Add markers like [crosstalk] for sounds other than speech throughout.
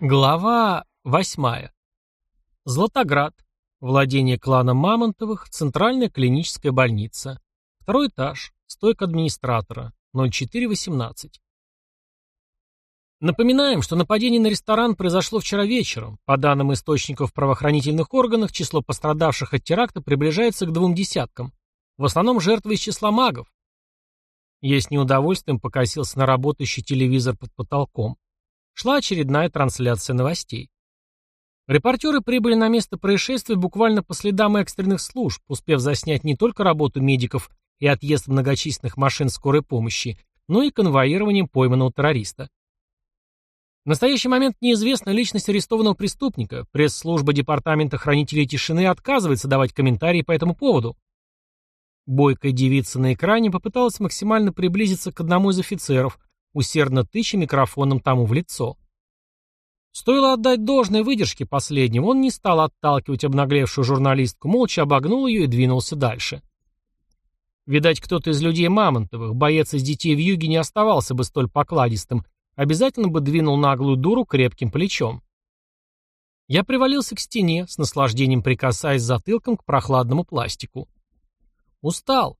Глава восьмая. Златоград. Владение клана Мамонтовых. Центральная клиническая больница. Второй этаж. Стойка администратора. 0418. Напоминаем, что нападение на ресторан произошло вчера вечером. По данным источников правоохранительных органах, число пострадавших от теракта приближается к двум десяткам. В основном жертвы из числа магов. Я с неудовольствием покосился на работающий телевизор под потолком шла очередная трансляция новостей. Репортеры прибыли на место происшествия буквально по следам экстренных служб, успев заснять не только работу медиков и отъезд многочисленных машин скорой помощи, но и конвоированием пойманного террориста. В настоящий момент неизвестна личность арестованного преступника. Пресс-служба Департамента хранителей тишины отказывается давать комментарии по этому поводу. Бойкая девица на экране попыталась максимально приблизиться к одному из офицеров, усердно тыча микрофоном тому в лицо. Стоило отдать должное выдержке последнего, он не стал отталкивать обнаглевшую журналистку, молча обогнул ее и двинулся дальше. Видать, кто-то из людей Мамонтовых, боец из детей в юге, не оставался бы столь покладистым, обязательно бы двинул наглую дуру крепким плечом. Я привалился к стене, с наслаждением прикасаясь затылком к прохладному пластику. Устал,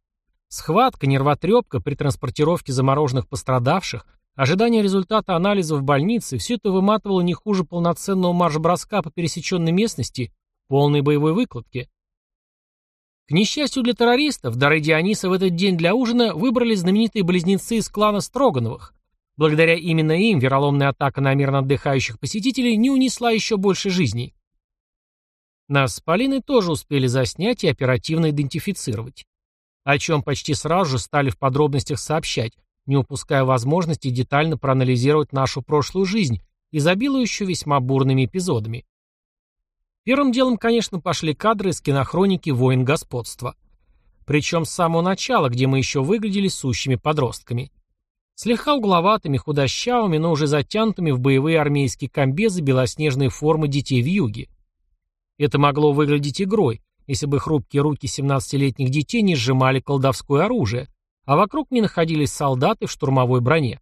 Схватка, нервотрепка при транспортировке замороженных пострадавших, ожидание результата анализа в больнице – все это выматывало не хуже полноценного марш-броска по пересеченной местности полной боевой выкладке. К несчастью для террористов, дары Диониса в этот день для ужина выбрали знаменитые близнецы из клана Строгановых. Благодаря именно им вероломная атака на мирно отдыхающих посетителей не унесла еще больше жизней. Нас с Полиной тоже успели заснять и оперативно идентифицировать о чем почти сразу же стали в подробностях сообщать, не упуская возможности детально проанализировать нашу прошлую жизнь, изобилующую весьма бурными эпизодами. Первым делом, конечно, пошли кадры из кинохроники «Воин господства». Причем с самого начала, где мы еще выглядели сущими подростками. Слегка угловатыми, худощавыми, но уже затянутыми в боевые армейские комбезы белоснежной формы детей в юге. Это могло выглядеть игрой, если бы хрупкие руки 17-летних детей не сжимали колдовское оружие, а вокруг не находились солдаты в штурмовой броне.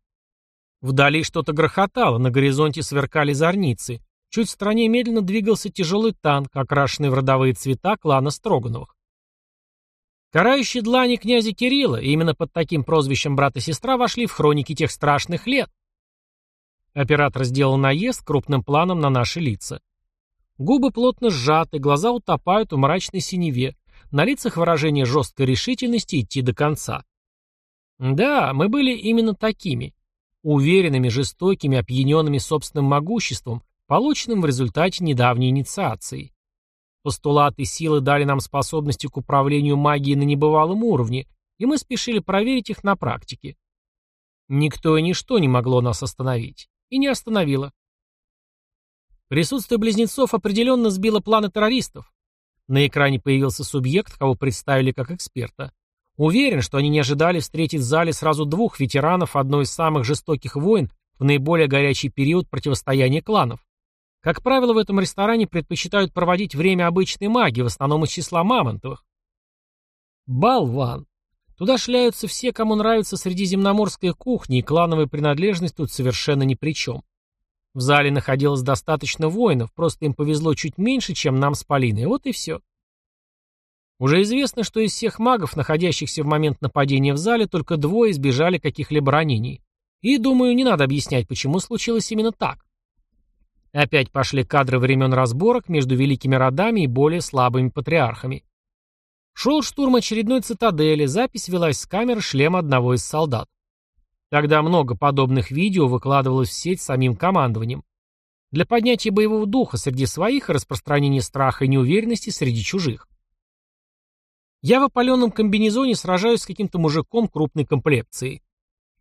Вдали что-то грохотало, на горизонте сверкали зорницы. Чуть в стороне медленно двигался тяжелый танк, окрашенный в родовые цвета клана Строгановых. Карающие длани князя Кирилла, и именно под таким прозвищем брат и сестра вошли в хроники тех страшных лет. Оператор сделал наезд крупным планом на наши лица. Губы плотно сжаты, глаза утопают в мрачной синеве, на лицах выражение жесткой решительности идти до конца. Да, мы были именно такими. Уверенными, жестокими, опьяненными собственным могуществом, полученным в результате недавней инициации. Постулаты силы дали нам способности к управлению магией на небывалом уровне, и мы спешили проверить их на практике. Никто и ничто не могло нас остановить. И не остановило. Присутствие близнецов определенно сбило планы террористов. На экране появился субъект, кого представили как эксперта. Уверен, что они не ожидали встретить в зале сразу двух ветеранов одной из самых жестоких войн в наиболее горячий период противостояния кланов. Как правило, в этом ресторане предпочитают проводить время обычной маги, в основном из числа мамонтовых. Балван. Туда шляются все, кому нравится средиземноморская кухня, и клановая принадлежность тут совершенно ни при чем. В зале находилось достаточно воинов, просто им повезло чуть меньше, чем нам с Полиной, вот и все. Уже известно, что из всех магов, находящихся в момент нападения в зале, только двое избежали каких-либо ранений. И, думаю, не надо объяснять, почему случилось именно так. Опять пошли кадры времен разборок между великими родами и более слабыми патриархами. Шел штурм очередной цитадели, запись велась с камеры шлема одного из солдат. Тогда много подобных видео выкладывалось в сеть самим командованием. Для поднятия боевого духа среди своих и распространения страха и неуверенности среди чужих. Я в опаленном комбинезоне сражаюсь с каким-то мужиком крупной комплекции.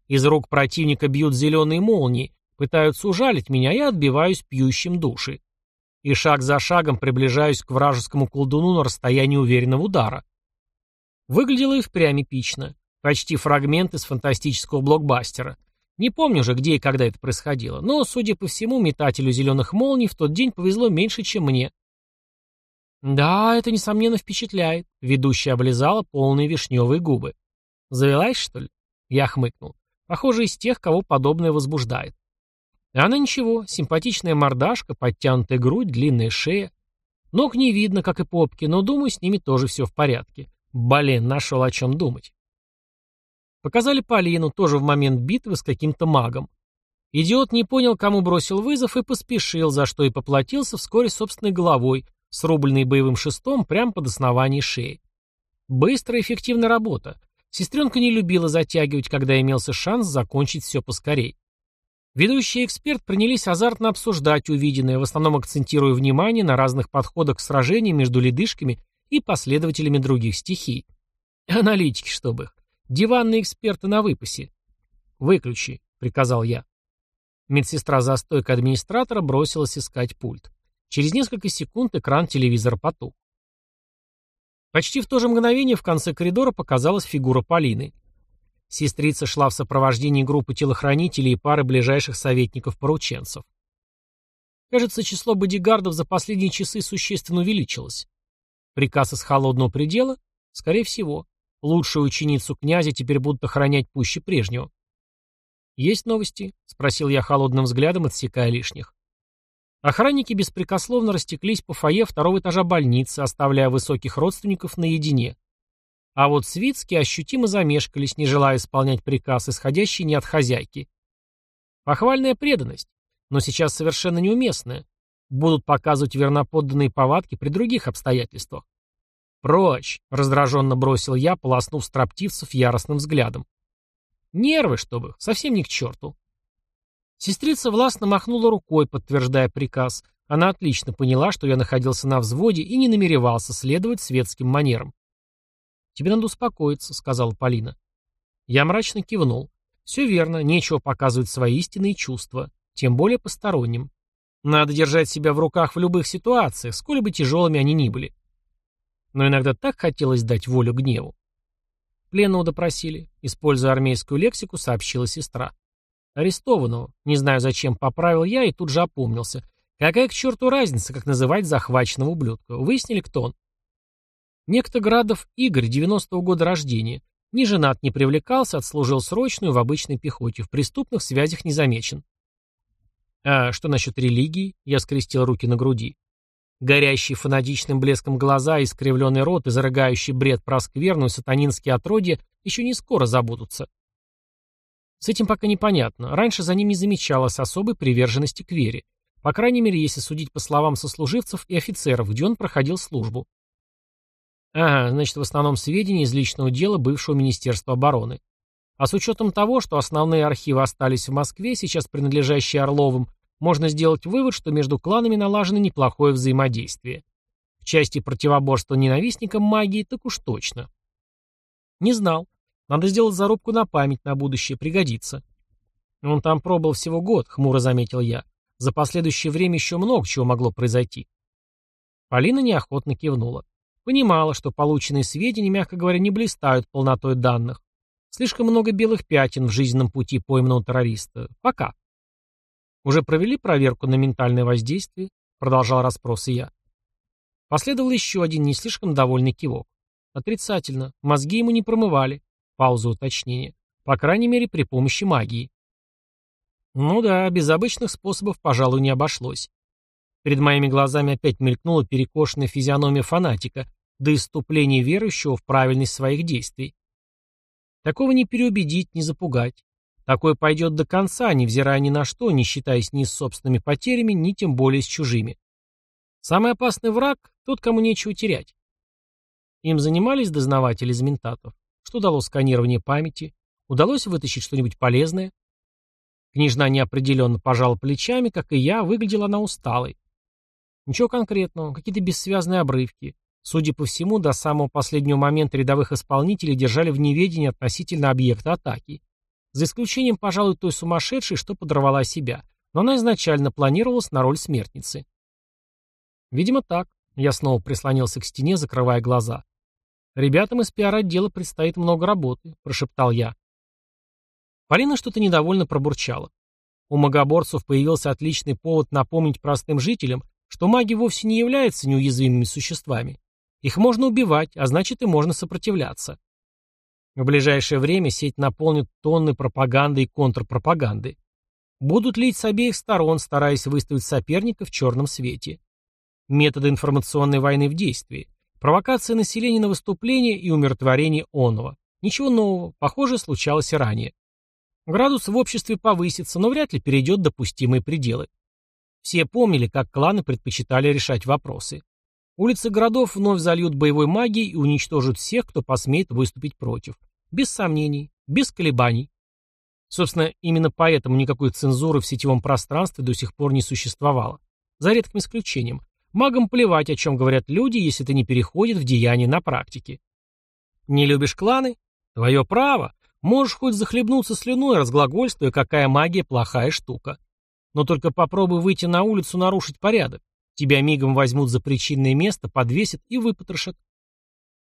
Из рук противника бьют зеленые молнии, пытаются ужалить меня, я отбиваюсь пьющим души. И шаг за шагом приближаюсь к вражескому колдуну на расстоянии уверенного удара. Выглядело и впрямь эпично. Почти фрагмент из фантастического блокбастера. Не помню же, где и когда это происходило, но, судя по всему, метателю зеленых молний в тот день повезло меньше, чем мне. Да, это, несомненно, впечатляет. Ведущая облизала полные вишневые губы. Завелась, что ли? Я хмыкнул. Похоже, из тех, кого подобное возбуждает. А она ничего, симпатичная мордашка, подтянутая грудь, длинная шея. Ног не видно, как и попки, но, думаю, с ними тоже все в порядке. Блин, нашел о чем думать. Показали Полину, тоже в момент битвы с каким-то магом. Идиот не понял, кому бросил вызов и поспешил, за что и поплатился вскоре собственной головой, срубленной боевым шестом прямо под основание шеи. Быстрая и эффективная работа. Сестренка не любила затягивать, когда имелся шанс закончить все поскорей. Ведущий эксперт принялись азартно обсуждать увиденное, в основном акцентируя внимание на разных подходах к сражениям между ледышками и последователями других стихий. Аналитики, чтобы их. Диванные эксперты на выпасе. «Выключи», — приказал я. Медсестра за стойкой администратора бросилась искать пульт. Через несколько секунд экран телевизора потух. Почти в то же мгновение в конце коридора показалась фигура Полины. Сестрица шла в сопровождении группы телохранителей и пары ближайших советников-порученцев. Кажется, число бодигардов за последние часы существенно увеличилось. Приказ из холодного предела? Скорее всего. Лучшую ученицу князя теперь будут охранять пуще прежнего. «Есть новости?» — спросил я холодным взглядом, отсекая лишних. Охранники беспрекословно растеклись по фойе второго этажа больницы, оставляя высоких родственников наедине. А вот свитские ощутимо замешкались, не желая исполнять приказ, исходящий не от хозяйки. Похвальная преданность, но сейчас совершенно неуместная. Будут показывать верноподданные повадки при других обстоятельствах. «Прочь!» — раздраженно бросил я, полоснув строптивцев яростным взглядом. «Нервы, чтобы, совсем не к черту. Сестрица властно махнула рукой, подтверждая приказ. Она отлично поняла, что я находился на взводе и не намеревался следовать светским манерам. «Тебе надо успокоиться», — сказала Полина. Я мрачно кивнул. «Все верно, нечего показывать свои истинные чувства, тем более посторонним. Надо держать себя в руках в любых ситуациях, сколь бы тяжелыми они ни были. Но иногда так хотелось дать волю гневу. Пленного допросили, используя армейскую лексику, сообщила сестра. Арестованного. Не знаю, зачем поправил я и тут же опомнился. Какая к черту разница, как называть захваченного ублюдка? Выяснили, кто он? Некто Градов Игорь, 90-го года рождения. Не женат, не привлекался, отслужил срочную в обычной пехоте. В преступных связях не замечен. А что насчет религии? Я скрестил руки на груди. Горящие фанатичным блеском глаза, искривленный рот и зарыгающий бред про скверную сатанинские отродья еще не скоро забудутся. С этим пока непонятно. Раньше за ним не замечалось особой приверженности к вере. По крайней мере, если судить по словам сослуживцев и офицеров, где он проходил службу. Ага, значит, в основном сведения из личного дела бывшего Министерства обороны. А с учетом того, что основные архивы остались в Москве, сейчас принадлежащие Орловым, можно сделать вывод, что между кланами налажено неплохое взаимодействие. В части противоборства ненавистникам магии так уж точно. Не знал. Надо сделать зарубку на память, на будущее пригодится. Он там пробыл всего год, хмуро заметил я. За последующее время еще много чего могло произойти. Полина неохотно кивнула. Понимала, что полученные сведения, мягко говоря, не блистают полнотой данных. Слишком много белых пятен в жизненном пути пойманного террориста. Пока. Уже провели проверку на ментальное воздействие? Продолжал расспросы я. Последовал еще один не слишком довольный кивок. Отрицательно. Мозги ему не промывали. Пауза уточнения. По крайней мере, при помощи магии. Ну да, без обычных способов, пожалуй, не обошлось. Перед моими глазами опять мелькнула перекошенная физиономия фанатика, до иступления верующего в правильность своих действий. Такого не переубедить, не запугать. Такое пойдет до конца, невзирая ни на что, не считаясь ни с собственными потерями, ни тем более с чужими. Самый опасный враг – тот, кому нечего терять. Им занимались дознаватели из ментатов. Что дало сканирование памяти? Удалось вытащить что-нибудь полезное? Княжна неопределенно пожала плечами, как и я, выглядела она усталой. Ничего конкретного, какие-то бессвязные обрывки. Судя по всему, до самого последнего момента рядовых исполнителей держали в неведении относительно объекта атаки. За исключением, пожалуй, той сумасшедшей, что подорвала себя. Но она изначально планировалась на роль смертницы. Видимо, так. Я снова прислонился к стене, закрывая глаза. «Ребятам из пиар-отдела предстоит много работы», — прошептал я. Полина что-то недовольно пробурчала. У магоборцев появился отличный повод напомнить простым жителям, что маги вовсе не являются неуязвимыми существами. Их можно убивать, а значит и можно сопротивляться. В ближайшее время сеть наполнит тонны пропаганды и контрпропаганды. Будут лить с обеих сторон, стараясь выставить соперника в черном свете. Методы информационной войны в действии. Провокация населения на выступление и умиротворение оного. Ничего нового, похоже, случалось и ранее. Градус в обществе повысится, но вряд ли перейдет допустимые пределы. Все помнили, как кланы предпочитали решать вопросы. Улицы городов вновь зальют боевой магией и уничтожат всех, кто посмеет выступить против. Без сомнений, без колебаний. Собственно, именно поэтому никакой цензуры в сетевом пространстве до сих пор не существовало. За редким исключением. Магам плевать, о чем говорят люди, если это не переходит в деяние на практике. Не любишь кланы? Твое право. Можешь хоть захлебнуться слюной, разглагольствуя, какая магия плохая штука. Но только попробуй выйти на улицу нарушить порядок. Тебя мигом возьмут за причинное место, подвесят и выпотрошат.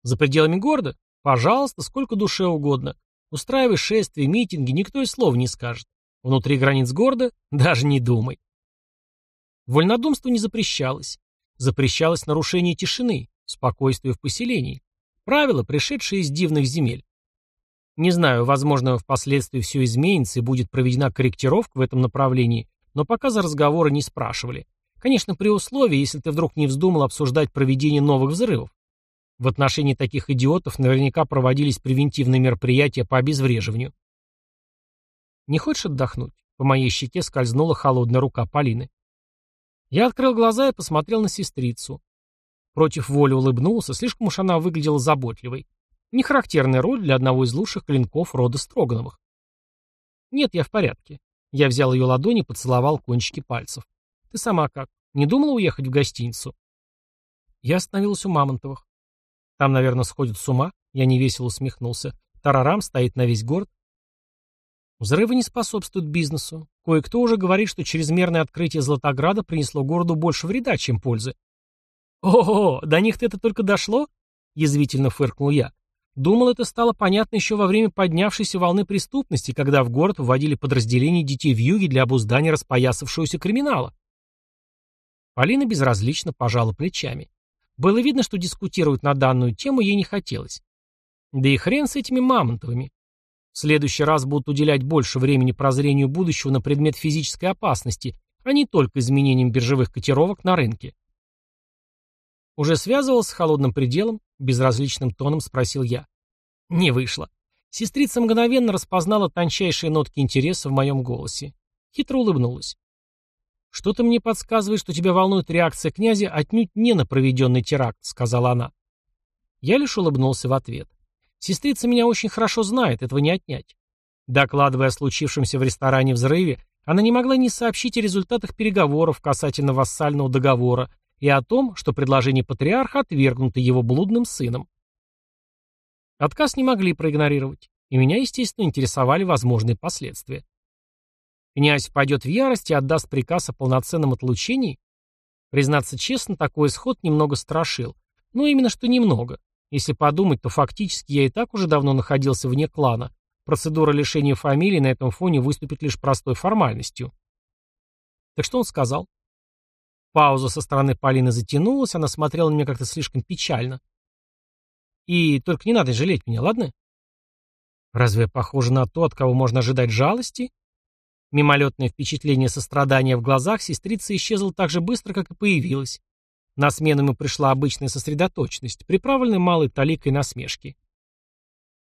За пределами города? Пожалуйста, сколько душе угодно. Устраивай шествия, митинги, никто и слов не скажет. Внутри границ города [laughs] даже не думай. Вольнодумство не запрещалось. Запрещалось нарушение тишины, спокойствие в поселении. Правила, пришедшие из дивных земель. Не знаю, возможно, впоследствии все изменится и будет проведена корректировка в этом направлении, но пока за разговоры не спрашивали. Конечно, при условии, если ты вдруг не вздумал обсуждать проведение новых взрывов. В отношении таких идиотов наверняка проводились превентивные мероприятия по обезвреживанию. «Не хочешь отдохнуть?» По моей щеке скользнула холодная рука Полины. Я открыл глаза и посмотрел на сестрицу. Против воли улыбнулся, слишком уж она выглядела заботливой. Нехарактерная роль для одного из лучших клинков рода Строгановых. «Нет, я в порядке». Я взял ее ладони и поцеловал кончики пальцев. Ты сама как? Не думала уехать в гостиницу? Я остановился у Мамонтовых. Там, наверное, сходят с ума. Я невесело усмехнулся. Тарарам стоит на весь город. Взрывы не способствуют бизнесу. Кое-кто уже говорит, что чрезмерное открытие Златограда принесло городу больше вреда, чем пользы. «Ого, до них-то это только дошло?» — язвительно фыркнул я. Думал, это стало понятно еще во время поднявшейся волны преступности, когда в город вводили подразделения детей в юге для обуздания распоясавшегося криминала. Полина безразлично пожала плечами. Было видно, что дискутировать на данную тему ей не хотелось. Да и хрен с этими мамонтовыми. В следующий раз будут уделять больше времени прозрению будущего на предмет физической опасности, а не только изменением биржевых котировок на рынке. Уже связывался с холодным пределом, безразличным тоном спросил я. Не вышло. Сестрица мгновенно распознала тончайшие нотки интереса в моем голосе. Хитро улыбнулась. «Что-то мне подсказывает, что тебя волнует реакция князя отнюдь не на проведенный теракт», — сказала она. Я лишь улыбнулся в ответ. Сестрица меня очень хорошо знает, этого не отнять. Докладывая о случившемся в ресторане взрыве, она не могла не сообщить о результатах переговоров касательно вассального договора и о том, что предложение патриарха отвергнуто его блудным сыном. Отказ не могли проигнорировать, и меня, естественно, интересовали возможные последствия. Князь впадет в ярость и отдаст приказ о полноценном отлучении? Признаться честно, такой исход немного страшил. Но именно что немного. Если подумать, то фактически я и так уже давно находился вне клана. Процедура лишения фамилии на этом фоне выступит лишь простой формальностью. Так что он сказал? Пауза со стороны Полины затянулась, она смотрела на меня как-то слишком печально. И только не надо жалеть меня, ладно? Разве я похожа на то, от кого можно ожидать жалости? Мимолетное впечатление сострадания в глазах сестрицы исчезло так же быстро, как и появилось. На смену ему пришла обычная сосредоточенность, приправленная малой таликой насмешки.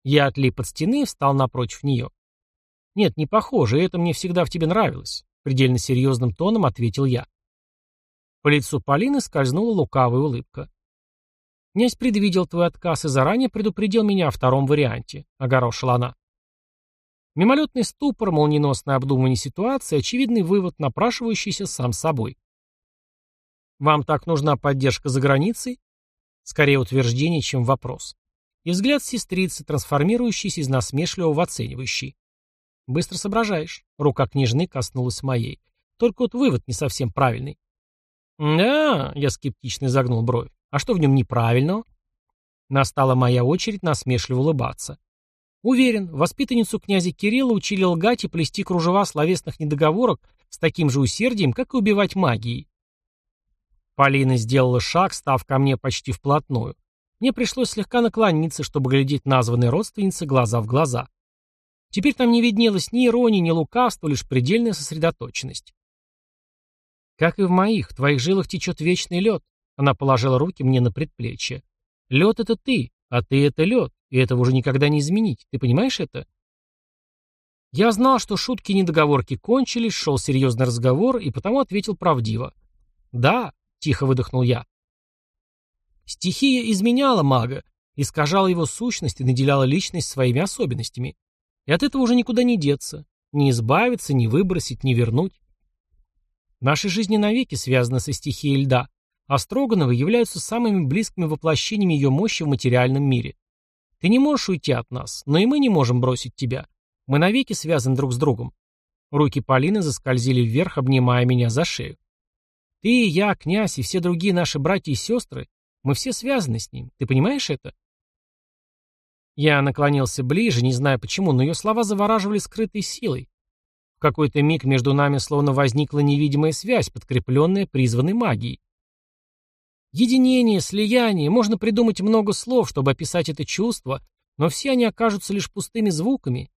Я отлип от стены и встал напротив нее. «Нет, не похоже, это мне всегда в тебе нравилось», — предельно серьезным тоном ответил я. По лицу Полины скользнула лукавая улыбка. «Князь предвидел твой отказ и заранее предупредил меня о втором варианте», — огорошила она. Мимолетный ступор, молниеносное обдумывание ситуации, очевидный вывод, напрашивающийся сам собой. Вам так нужна поддержка за границей? Скорее утверждение, чем вопрос. И взгляд сестрицы, трансформирующийся из насмешливого в оценивающий. Быстро соображаешь. Рука княжны коснулась моей. Только вот вывод не совсем правильный. «Да», — я скептично изогнул бровь. «А что в нем неправильного?» Настала моя очередь насмешливо улыбаться. Уверен, воспитанницу князя Кирилла учили лгать и плести кружева словесных недоговорок с таким же усердием, как и убивать магией. Полина сделала шаг, став ко мне почти вплотную. Мне пришлось слегка наклониться, чтобы глядеть названной родственнице глаза в глаза. Теперь там не виднелось ни иронии, ни лукавства, лишь предельная сосредоточенность. «Как и в моих, в твоих жилах течет вечный лед», она положила руки мне на предплечье. «Лед — это ты, а ты — это лед, и этого уже никогда не изменить. Ты понимаешь это?» Я знал, что шутки и недоговорки кончились, шел серьезный разговор, и потому ответил правдиво. «Да», — тихо выдохнул я. Стихия изменяла мага, искажала его сущность и наделяла личность своими особенностями. И от этого уже никуда не деться, не избавиться, не выбросить, не вернуть. Наши жизни навеки связаны со стихией льда, а Строгановы являются самыми близкими воплощениями ее мощи в материальном мире. Ты не можешь уйти от нас, но и мы не можем бросить тебя. Мы навеки связаны друг с другом. Руки Полины заскользили вверх, обнимая меня за шею. Ты, я, князь и все другие наши братья и сестры, мы все связаны с ним. Ты понимаешь это? Я наклонился ближе, не зная почему, но ее слова завораживали скрытой силой. В какой-то миг между нами словно возникла невидимая связь, подкрепленная призванной магией. Единение, слияние, можно придумать много слов, чтобы описать это чувство, но все они окажутся лишь пустыми звуками.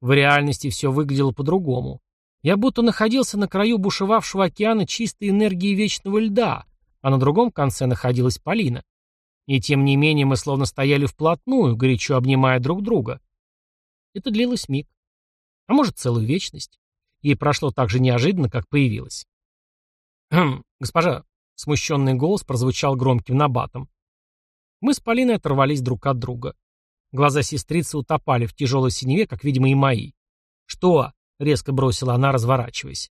В реальности все выглядело по-другому. Я будто находился на краю бушевавшего океана чистой энергии вечного льда, а на другом конце находилась Полина. И тем не менее мы словно стояли вплотную, горячо обнимая друг друга. Это длилось миг. А может, целую вечность. И прошло так же неожиданно, как появилось. «Хм, госпожа», — смущенный голос прозвучал громким набатом. Мы с Полиной оторвались друг от друга. Глаза сестрицы утопали в тяжелой синеве, как, видимо, и мои. «Что?» — резко бросила она, разворачиваясь.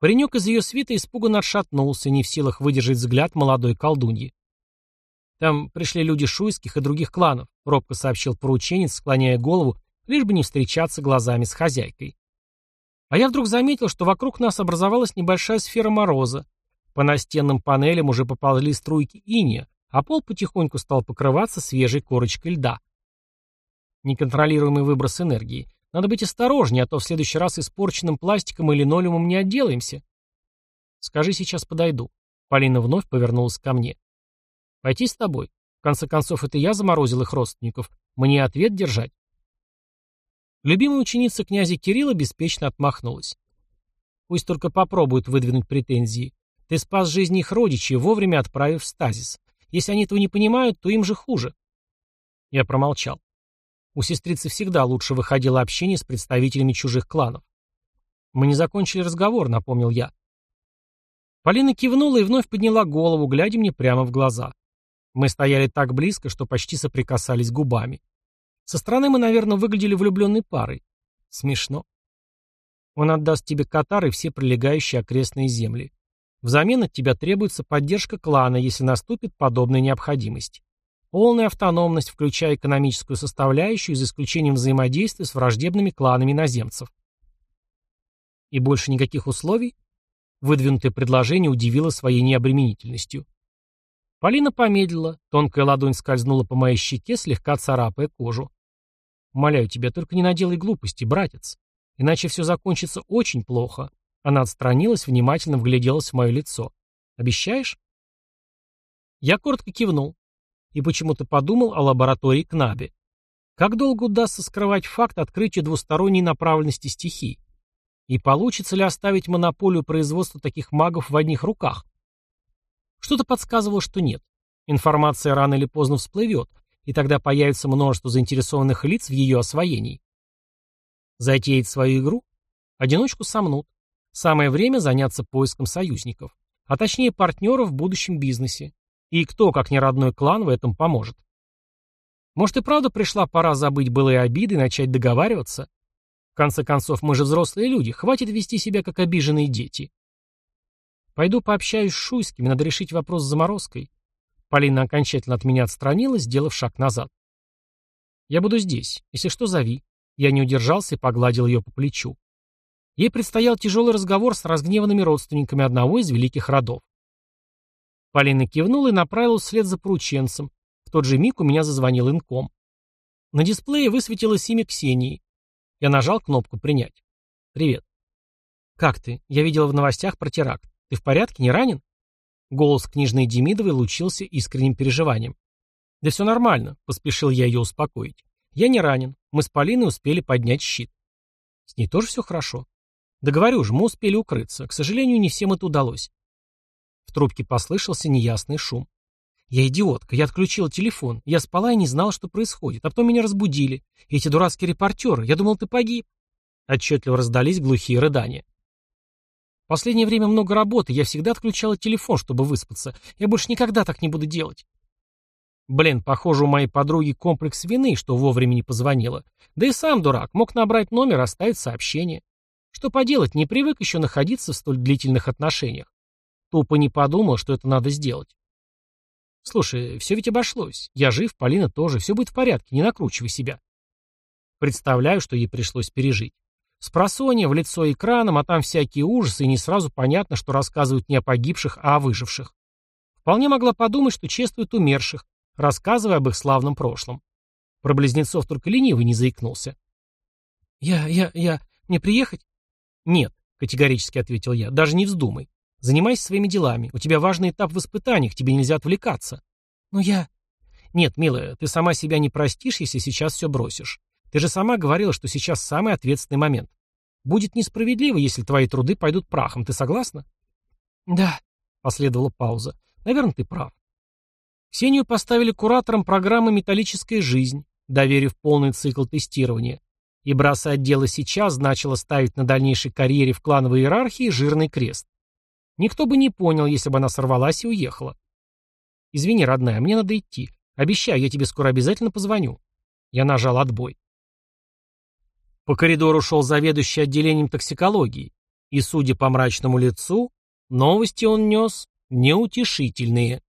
Паренек из ее свита испуганно отшатнулся, не в силах выдержать взгляд молодой колдуньи. Там пришли люди шуйских и других кланов, робко сообщил порученец, склоняя голову, лишь бы не встречаться глазами с хозяйкой. А я вдруг заметил, что вокруг нас образовалась небольшая сфера мороза. По настенным панелям уже поползли струйки иния, а пол потихоньку стал покрываться свежей корочкой льда. Неконтролируемый выброс энергии. Надо быть осторожнее, а то в следующий раз испорченным пластиком и линолеумом не отделаемся. Скажи, сейчас подойду. Полина вновь повернулась ко мне. Пойти с тобой? В конце концов, это я заморозил их родственников. Мне ответ держать. Любимая ученица князя Кирилла беспечно отмахнулась. Пусть только попробуют выдвинуть претензии. Ты спас жизни их родичей, вовремя отправив в стазис. Если они этого не понимают, то им же хуже. Я промолчал. У сестрицы всегда лучше выходило общение с представителями чужих кланов. Мы не закончили разговор, напомнил я. Полина кивнула и вновь подняла голову, глядя мне прямо в глаза. Мы стояли так близко, что почти соприкасались губами. Со стороны мы, наверное, выглядели влюбленной парой. Смешно. Он отдаст тебе Катар и все прилегающие окрестные земли. Взамен от тебя требуется поддержка клана, если наступит подобная необходимость. Полная автономность, включая экономическую составляющую, за исключением взаимодействия с враждебными кланами иноземцев. И больше никаких условий? Выдвинутое предложение удивило своей необременительностью. Полина помедлила, тонкая ладонь скользнула по моей щеке, слегка царапая кожу. «Умоляю тебя, только не наделай глупости, братец, иначе все закончится очень плохо». Она отстранилась, внимательно вгляделась в мое лицо. «Обещаешь?» Я коротко кивнул и почему-то подумал о лаборатории Кнабе. Как долго удастся скрывать факт открытия двусторонней направленности стихий? И получится ли оставить монополию производства таких магов в одних руках? Что-то подсказывало, что нет. Информация рано или поздно всплывет, и тогда появится множество заинтересованных лиц в ее освоении. Затеять свою игру? Одиночку сомнут. Самое время заняться поиском союзников, а точнее партнеров в будущем бизнесе. И кто, как не родной клан, в этом поможет? Может и правда пришла пора забыть былые обиды и начать договариваться? В конце концов, мы же взрослые люди, хватит вести себя как обиженные дети. Пойду пообщаюсь с Шуйскими, надо решить вопрос с заморозкой. Полина окончательно от меня отстранилась, сделав шаг назад. Я буду здесь. Если что, зови. Я не удержался и погладил ее по плечу. Ей предстоял тяжелый разговор с разгневанными родственниками одного из великих родов. Полина кивнула и направилась вслед за порученцем. В тот же миг у меня зазвонил инком. На дисплее высветилось имя Ксении. Я нажал кнопку «Принять». «Привет». «Как ты? Я видела в новостях про теракт. Ты в порядке, не ранен?» Голос книжной Демидовой лучился искренним переживанием. «Да все нормально», — поспешил я ее успокоить. «Я не ранен. Мы с Полиной успели поднять щит. С ней тоже все хорошо? Да говорю же, мы успели укрыться. К сожалению, не всем это удалось. В трубке послышался неясный шум. Я идиотка, я отключила телефон. Я спала и не знала, что происходит. А потом меня разбудили. Эти дурацкие репортеры. Я думал, ты погиб. Отчетливо раздались глухие рыдания. В последнее время много работы. Я всегда отключала телефон, чтобы выспаться. Я больше никогда так не буду делать. Блин, похоже, у моей подруги комплекс вины, что вовремя не позвонила. Да и сам дурак, мог набрать номер, оставить сообщение. Что поделать, не привык еще находиться в столь длительных отношениях. Тупо не подумал, что это надо сделать. Слушай, все ведь обошлось. Я жив, Полина тоже, все будет в порядке, не накручивай себя. Представляю, что ей пришлось пережить. Спросонья в лицо экраном, а там всякие ужасы, и не сразу понятно, что рассказывают не о погибших, а о выживших. Вполне могла подумать, что чествуют умерших, рассказывая об их славном прошлом. Про близнецов только ленивый не заикнулся. «Я, я, я... Мне приехать?» «Нет», — категорически ответил я, — «даже не вздумай. Занимайся своими делами. У тебя важный этап в испытаниях, тебе нельзя отвлекаться». «Но я...» «Нет, милая, ты сама себя не простишь, если сейчас все бросишь. Ты же сама говорила, что сейчас самый ответственный момент. Будет несправедливо, если твои труды пойдут прахом. Ты согласна?» «Да», — последовала пауза. «Наверное, ты прав. Ксению поставили куратором программы «Металлическая жизнь», доверив полный цикл тестирования. И бросать дело сейчас значило ставить на дальнейшей карьере в клановой иерархии жирный крест. Никто бы не понял, если бы она сорвалась и уехала. «Извини, родная, мне надо идти. Обещаю, я тебе скоро обязательно позвоню». Я нажал отбой. По коридору шел заведующий отделением токсикологии, и, судя по мрачному лицу, новости он нес неутешительные.